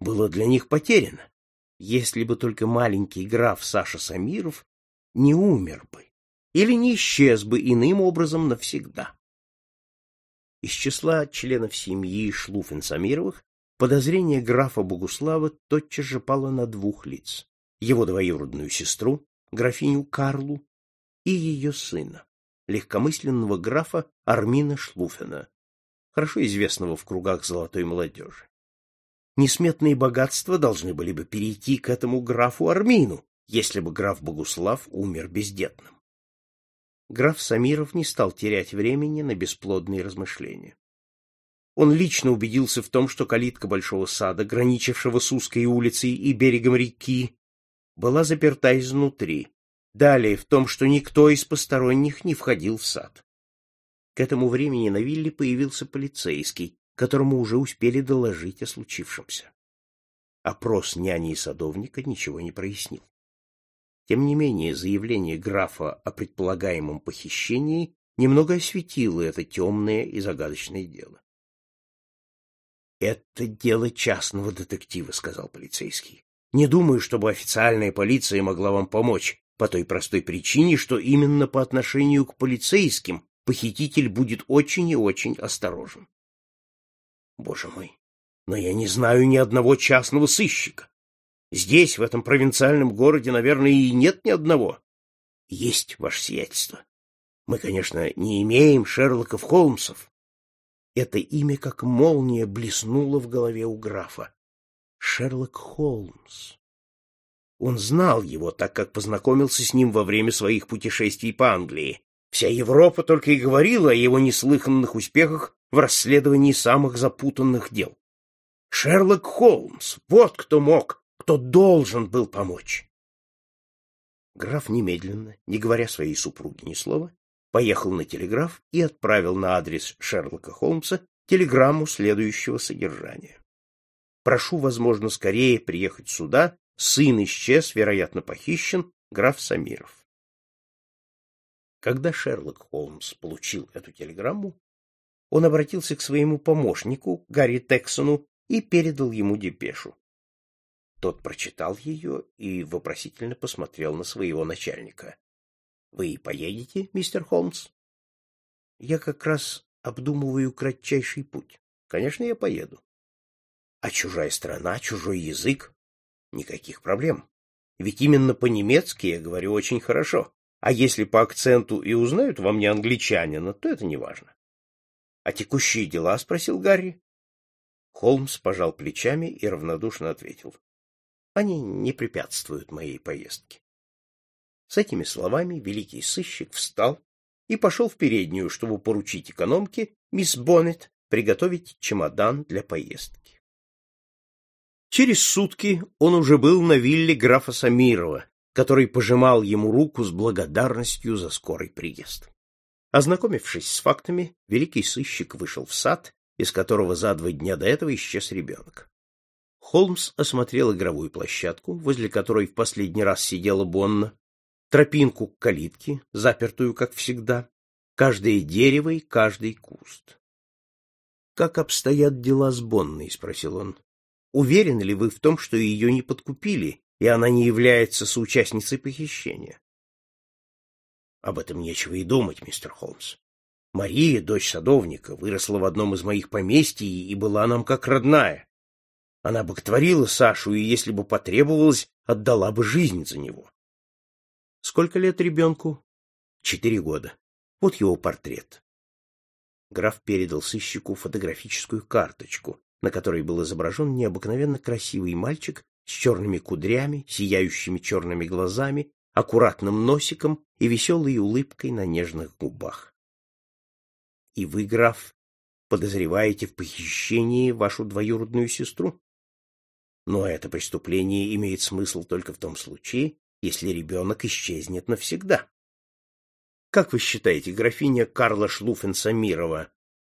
было для них потеряно, если бы только маленький граф Саша Самиров не умер бы или не исчез бы иным образом навсегда. Из числа членов семьи Шлуфен-Самировых подозрение графа Богуслава тотчас же пало на двух лиц — его двоюродную сестру, графиню Карлу, и ее сына, легкомысленного графа Армина Шлуфена, хорошо известного в кругах золотой молодежи. Несметные богатства должны были бы перейти к этому графу Армину, если бы граф Богуслав умер бездетным граф Самиров не стал терять времени на бесплодные размышления. Он лично убедился в том, что калитка большого сада, граничившего с узкой улицей и берегом реки, была заперта изнутри. Далее в том, что никто из посторонних не входил в сад. К этому времени на вилле появился полицейский, которому уже успели доложить о случившемся. Опрос няни и садовника ничего не прояснил. Тем не менее, заявление графа о предполагаемом похищении немного осветило это темное и загадочное дело. «Это дело частного детектива», — сказал полицейский. «Не думаю, чтобы официальная полиция могла вам помочь, по той простой причине, что именно по отношению к полицейским похититель будет очень и очень осторожен». «Боже мой, но я не знаю ни одного частного сыщика. Здесь, в этом провинциальном городе, наверное, и нет ни одного. Есть ваше сиятельство. Мы, конечно, не имеем Шерлоков Холмсов. Это имя, как молния, блеснуло в голове у графа. Шерлок Холмс. Он знал его, так как познакомился с ним во время своих путешествий по Англии. Вся Европа только и говорила о его неслыханных успехах в расследовании самых запутанных дел. Шерлок Холмс, вот кто мог кто должен был помочь. Граф немедленно, не говоря своей супруге ни слова, поехал на телеграф и отправил на адрес Шерлока Холмса телеграмму следующего содержания. Прошу, возможно, скорее приехать сюда. Сын исчез, вероятно, похищен, граф Самиров. Когда Шерлок Холмс получил эту телеграмму, он обратился к своему помощнику, Гарри Тексону, и передал ему депешу. Тот прочитал ее и вопросительно посмотрел на своего начальника. — Вы поедете, мистер Холмс? — Я как раз обдумываю кратчайший путь. Конечно, я поеду. — А чужая страна, чужой язык? Никаких проблем. Ведь именно по-немецки я говорю очень хорошо. А если по акценту и узнают во мне англичанина, то это не важно. — А текущие дела? — спросил Гарри. Холмс пожал плечами и равнодушно ответил. Они не препятствуют моей поездке. С этими словами великий сыщик встал и пошел в переднюю, чтобы поручить экономке, мисс Боннет, приготовить чемодан для поездки. Через сутки он уже был на вилле графа Самирова, который пожимал ему руку с благодарностью за скорый приезд. Ознакомившись с фактами, великий сыщик вышел в сад, из которого за два дня до этого исчез ребенок. Холмс осмотрел игровую площадку, возле которой в последний раз сидела Бонна, тропинку к калитке, запертую, как всегда, каждое дерево и каждый куст. — Как обстоят дела с Бонной? — спросил он. — Уверены ли вы в том, что ее не подкупили, и она не является соучастницей похищения? — Об этом нечего и думать, мистер Холмс. Мария, дочь садовника, выросла в одном из моих поместий и была нам как родная. Она боготворила Сашу и, если бы потребовалось, отдала бы жизнь за него. Сколько лет ребенку? Четыре года. Вот его портрет. Граф передал сыщику фотографическую карточку, на которой был изображен необыкновенно красивый мальчик с черными кудрями, сияющими черными глазами, аккуратным носиком и веселой улыбкой на нежных губах. — И вы, граф, подозреваете в похищении вашу двоюродную сестру? Но это преступление имеет смысл только в том случае, если ребенок исчезнет навсегда. Как вы считаете, графиня Карла Шлуфен-Самирова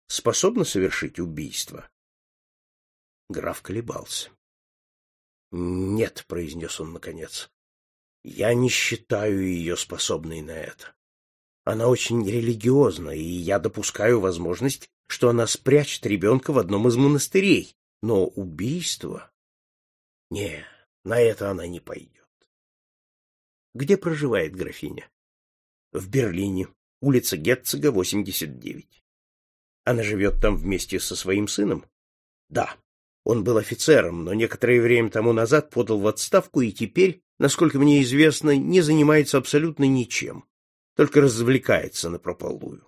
способна совершить убийство? Граф колебался. «Нет», — произнес он наконец, — «я не считаю ее способной на это. Она очень религиозна, и я допускаю возможность, что она спрячет ребенка в одном из монастырей. Но убийство Не, на это она не пойдет. Где проживает графиня? В Берлине, улица Гетцега, 89. Она живет там вместе со своим сыном? Да. Он был офицером, но некоторое время тому назад подал в отставку и теперь, насколько мне известно, не занимается абсолютно ничем, только развлекается на напропалую.